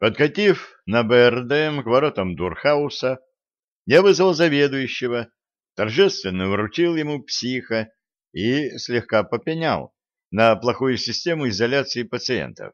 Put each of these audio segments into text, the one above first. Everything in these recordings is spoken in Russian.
Подкатив на БРДМ к воротам Дурхауса, я вызвал заведующего, торжественно вручил ему психа и слегка попенял на плохую систему изоляции пациентов.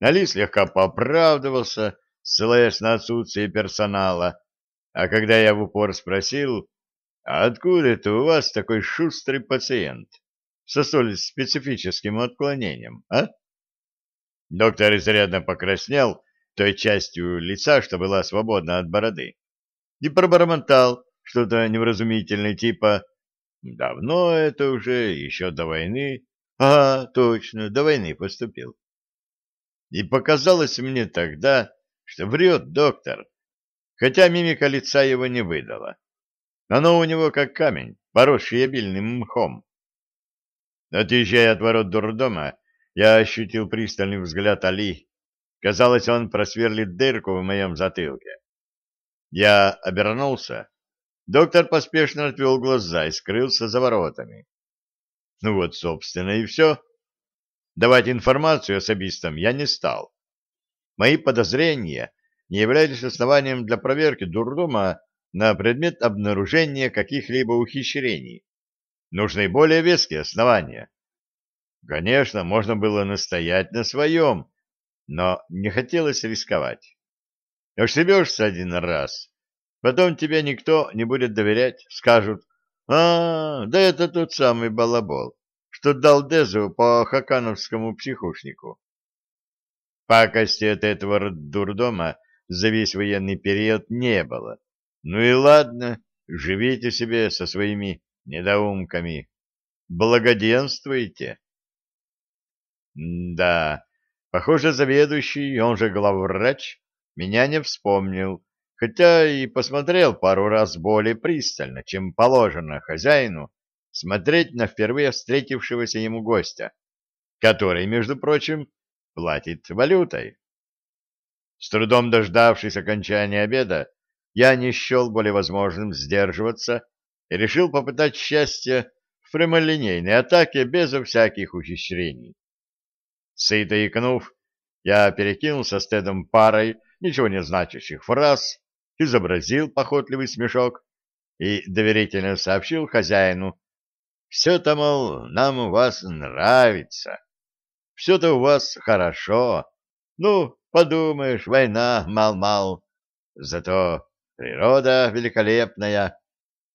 Али слегка поправдывался, ссылаясь на отсутствие персонала, а когда я в упор спросил, откуда это у вас такой шустрый пациент со столь специфическим отклонением, а? Доктор изрядно покраснел той частью лица, что была свободна от бороды, и пробормотал что-то невразумительное, типа «давно это уже, еще до войны». «А, точно, до войны поступил». И показалось мне тогда, что врет доктор, хотя мимика лица его не выдала. Оно у него как камень, поросший обильным мхом. Отъезжая от ворот дурдома, я ощутил пристальный взгляд Али. Казалось, он просверлит дырку в моем затылке. Я обернулся. Доктор поспешно отвел глаза и скрылся за воротами. Ну вот, собственно, и все. Давать информацию особистам я не стал. Мои подозрения не являлись основанием для проверки дурдома на предмет обнаружения каких-либо ухищрений. Нужны более веские основания. Конечно, можно было настоять на своем, но не хотелось рисковать. Ошибешься один раз, потом тебе никто не будет доверять, скажут, «А, да это тот самый балабол, что дал Дезу по хакановскому психушнику». Пакости от этого дурдома за весь военный период не было. Ну и ладно, живите себе со своими недоумками. Благоденствуйте. Да, похоже, заведующий, он же главврач, меня не вспомнил, хотя и посмотрел пару раз более пристально, чем положено хозяину смотреть на впервые встретившегося ему гостя, который, между прочим, платит валютой. С трудом дождавшись окончания обеда, я не счел более возможным сдерживаться и решил попытать счастье в прямолинейной атаке безо всяких ухищрений. Сыто икнув, я перекинулся с Тедом парой ничего не значащих фраз, изобразил похотливый смешок и доверительно сообщил хозяину, «Все-то, мол, нам у вас нравится, все-то у вас хорошо, ну, подумаешь, война, мал-мал, зато природа великолепная,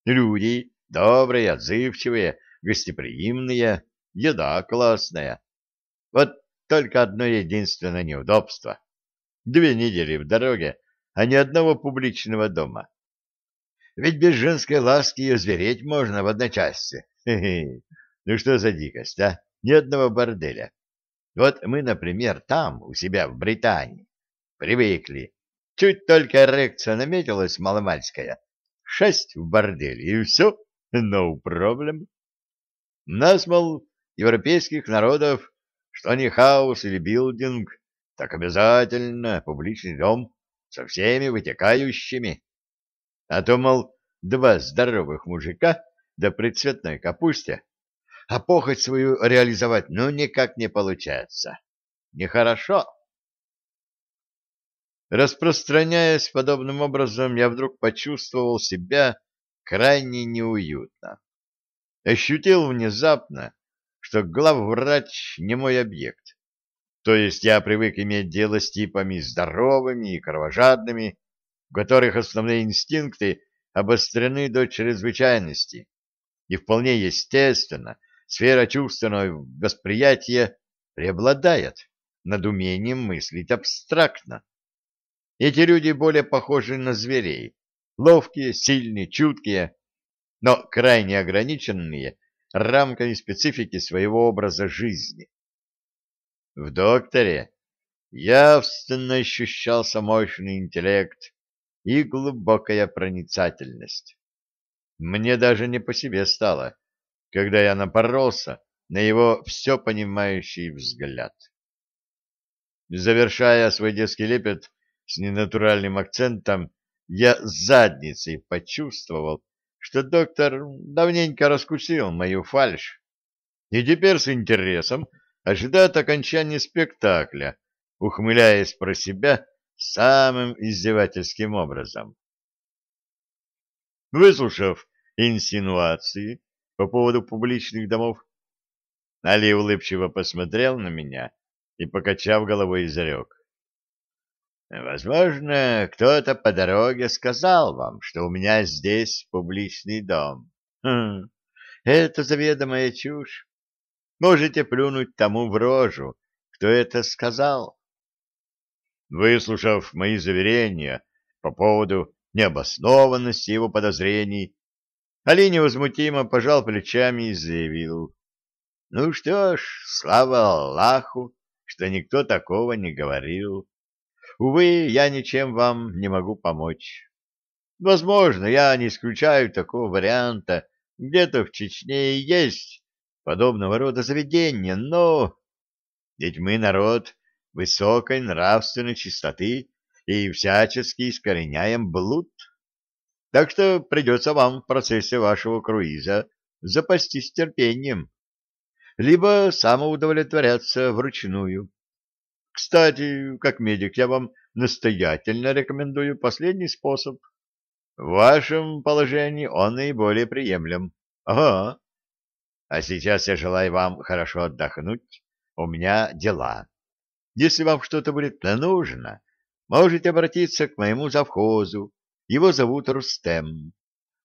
люди добрые, отзывчивые, гостеприимные, еда классная. Вот только одно единственное неудобство. Две недели в дороге, а ни одного публичного дома. Ведь без женской ласки и звереть можно в одночасье. Ну что за дикость, а? Ни одного борделя. Вот мы, например, там, у себя в Британии, привыкли. Чуть только эрекция наметилась маломальская. Шесть в борделе, и все, no problem. Нас, мол, европейских народов, что не хаос или билдинг, так обязательно публичный дом со всеми вытекающими. А то, мол, два здоровых мужика да при цветной капусте а похоть свою реализовать ну никак не получается. Нехорошо. Распространяясь подобным образом, я вдруг почувствовал себя крайне неуютно. Ощутил внезапно, что главврач не мой объект. То есть я привык иметь дело с типами здоровыми и кровожадными, у которых основные инстинкты обострены до чрезвычайности. И вполне естественно, сфера чувственного восприятия преобладает над умением мыслить абстрактно. Эти люди более похожи на зверей, ловкие, сильные, чуткие, но крайне ограниченные рамками специфики своего образа жизни. В докторе явственно ощущался мощный интеллект и глубокая проницательность. Мне даже не по себе стало, когда я напоролся на его все понимающий взгляд. Завершая свой детский лепет с ненатуральным акцентом, я задницей почувствовал, что доктор давненько раскусил мою фальшь и теперь с интересом ожидает окончания спектакля, ухмыляясь про себя самым издевательским образом. Выслушав инсинуации по поводу публичных домов, Али улыбчиво посмотрел на меня и, покачав головой, изрек. Возможно, кто-то по дороге сказал вам, что у меня здесь публичный дом. Хм, это заведомая чушь. Можете плюнуть тому в рожу, кто это сказал. Выслушав мои заверения по поводу необоснованности его подозрений, Али невозмутимо пожал плечами и заявил. Ну что ж, слава Аллаху, что никто такого не говорил. Увы, я ничем вам не могу помочь. Возможно, я не исключаю такого варианта. Где-то в Чечне есть подобного рода заведения, но... Ведь мы народ высокой нравственной чистоты и всячески искореняем блуд. Так что придется вам в процессе вашего круиза запастись терпением, либо самоудовлетворяться вручную. Кстати, как медик, я вам настоятельно рекомендую последний способ. В вашем положении он наиболее приемлем. Ага. А сейчас я желаю вам хорошо отдохнуть. У меня дела. Если вам что-то будет нужно, можете обратиться к моему завхозу. Его зовут Рустем.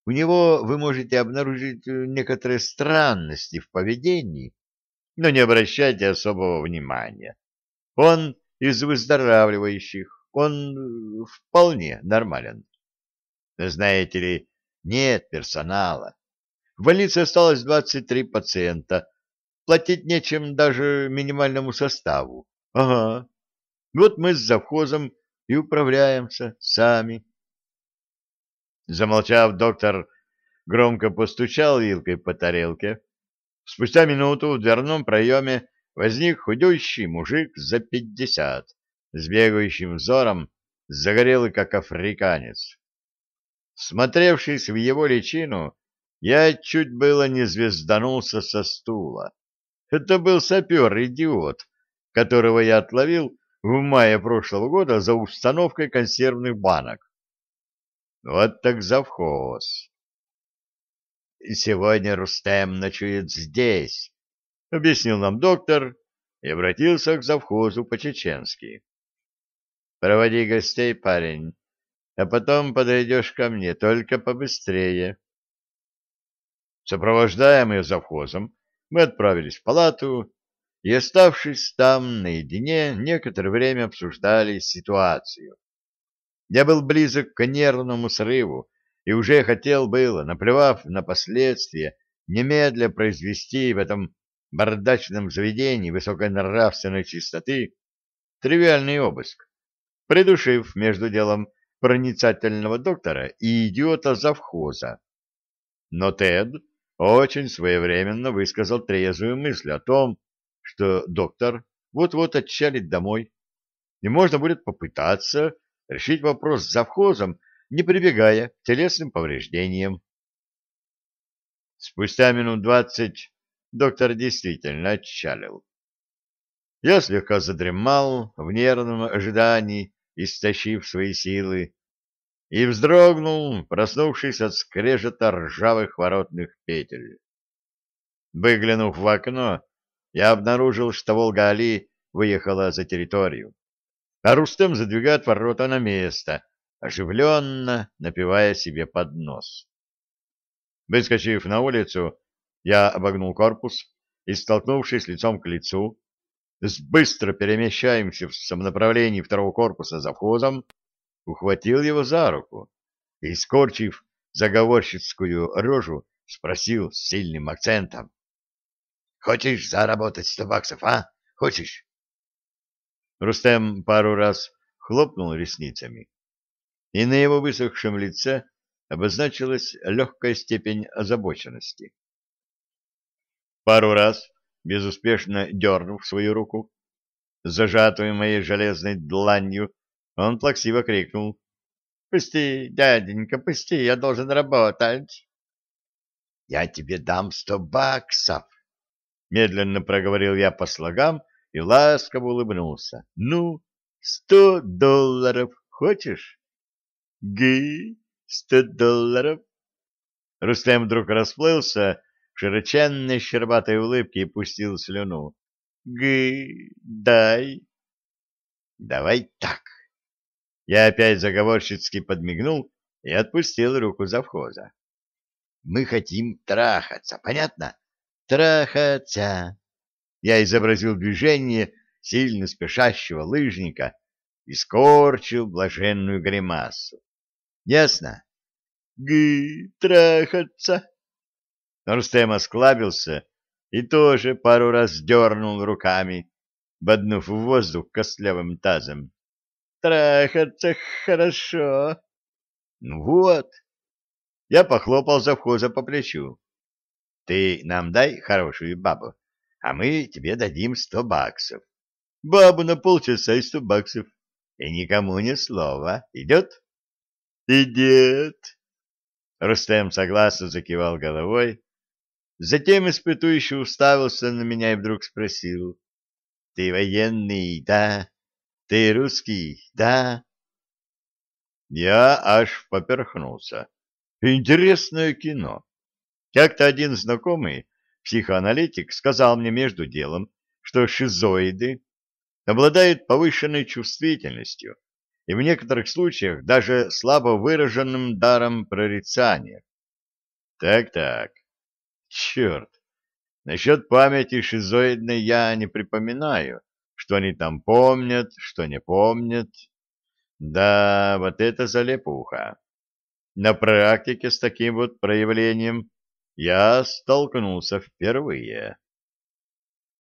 У него вы можете обнаружить некоторые странности в поведении, но не обращайте особого внимания. Он из выздоравливающих, он вполне нормален. Знаете ли, нет персонала. В больнице осталось 23 пациента. Платить нечем даже минимальному составу. Ага. Вот мы с завхозом и управляемся сами. Замолчав, доктор громко постучал вилкой по тарелке. Спустя минуту в дверном проеме возник худющий мужик за пятьдесят, с бегающим взором, загорелый как африканец. Смотревшись в его личину, я чуть было не звезданулся со стула. Это был сапер-идиот, которого я отловил в мае прошлого года за установкой консервных банок. Вот так завхоз. Сегодня Рустем ночует здесь, — объяснил нам доктор и обратился к завхозу по-чеченски. — Проводи гостей, парень, а потом подойдешь ко мне, только побыстрее. Сопровождаемые завхозом, мы отправились в палату и, оставшись там наедине, некоторое время обсуждали ситуацию. Я был близок к нервному срыву и уже хотел было, наплевав на последствия, немедля произвести в этом бардачном заведении высокой нравственной чистоты тривиальный обыск, придушив между делом проницательного доктора и идиота завхоза. Но Тед очень своевременно высказал трезвую мысль о том, что доктор вот-вот отчалит домой, и можно будет попытаться решить вопрос с завхозом, не прибегая к телесным повреждениям. Спустя минут двадцать доктор действительно отчалил. Я слегка задремал в нервном ожидании, истощив свои силы, и вздрогнул, проснувшись от скрежета ржавых воротных петель. Выглянув в окно, я обнаружил, что Волга-Али выехала за территорию, а Рустем задвигает ворота на место, оживленно напивая себе под нос. Выскочив на улицу, я обогнул корпус и, столкнувшись лицом к лицу, с быстро перемещаемся в направлении второго корпуса за входом, ухватил его за руку и, скорчив заговорщицкую рожу, спросил с сильным акцентом. — Хочешь заработать сто баксов, а? Хочешь? Рустем пару раз хлопнул ресницами, и на его высохшем лице обозначилась легкая степень озабоченности. Пару раз, безуспешно дернув свою руку, зажатую моей железной дланью, он плаксиво крикнул. — Пусти, дяденька, пусти, я должен работать. — Я тебе дам сто баксов, — медленно проговорил я по слогам и ласково улыбнулся. «Ну, сто долларов хочешь?» «Гы, сто долларов?» Рустем вдруг расплылся широченной щербатой улыбке и пустил слюну. «Гы, дай!» «Давай так!» Я опять заговорщицки подмигнул и отпустил руку завхоза. «Мы хотим трахаться, понятно? Трахаться!» Я изобразил движение сильно спешащего лыжника и скорчил блаженную гримасу. «Ясно?» Гы, трахаться. Рустем осклабился и тоже пару раз дернул руками, боднув в воздух костлявым тазом. Трахаться хорошо. Ну вот. Я похлопал завхоза по плечу. Ты нам дай хорошую бабу, а мы тебе дадим сто баксов. Бабу на полчаса и сто баксов. И никому ни слова. Идет? Идет. Рустем согласно закивал головой, затем испытующий уставился на меня и вдруг спросил, «Ты военный, да? Ты русский, да?» Я аж поперхнулся. Интересное кино. Как-то один знакомый, психоаналитик, сказал мне между делом, что шизоиды обладают повышенной чувствительностью и в некоторых случаях даже слабо выраженным даром прорицания. Так-так, черт, насчет памяти шизоидной я не припоминаю, что они там помнят, что не помнят. Да, вот это залепуха. На практике с таким вот проявлением я столкнулся впервые.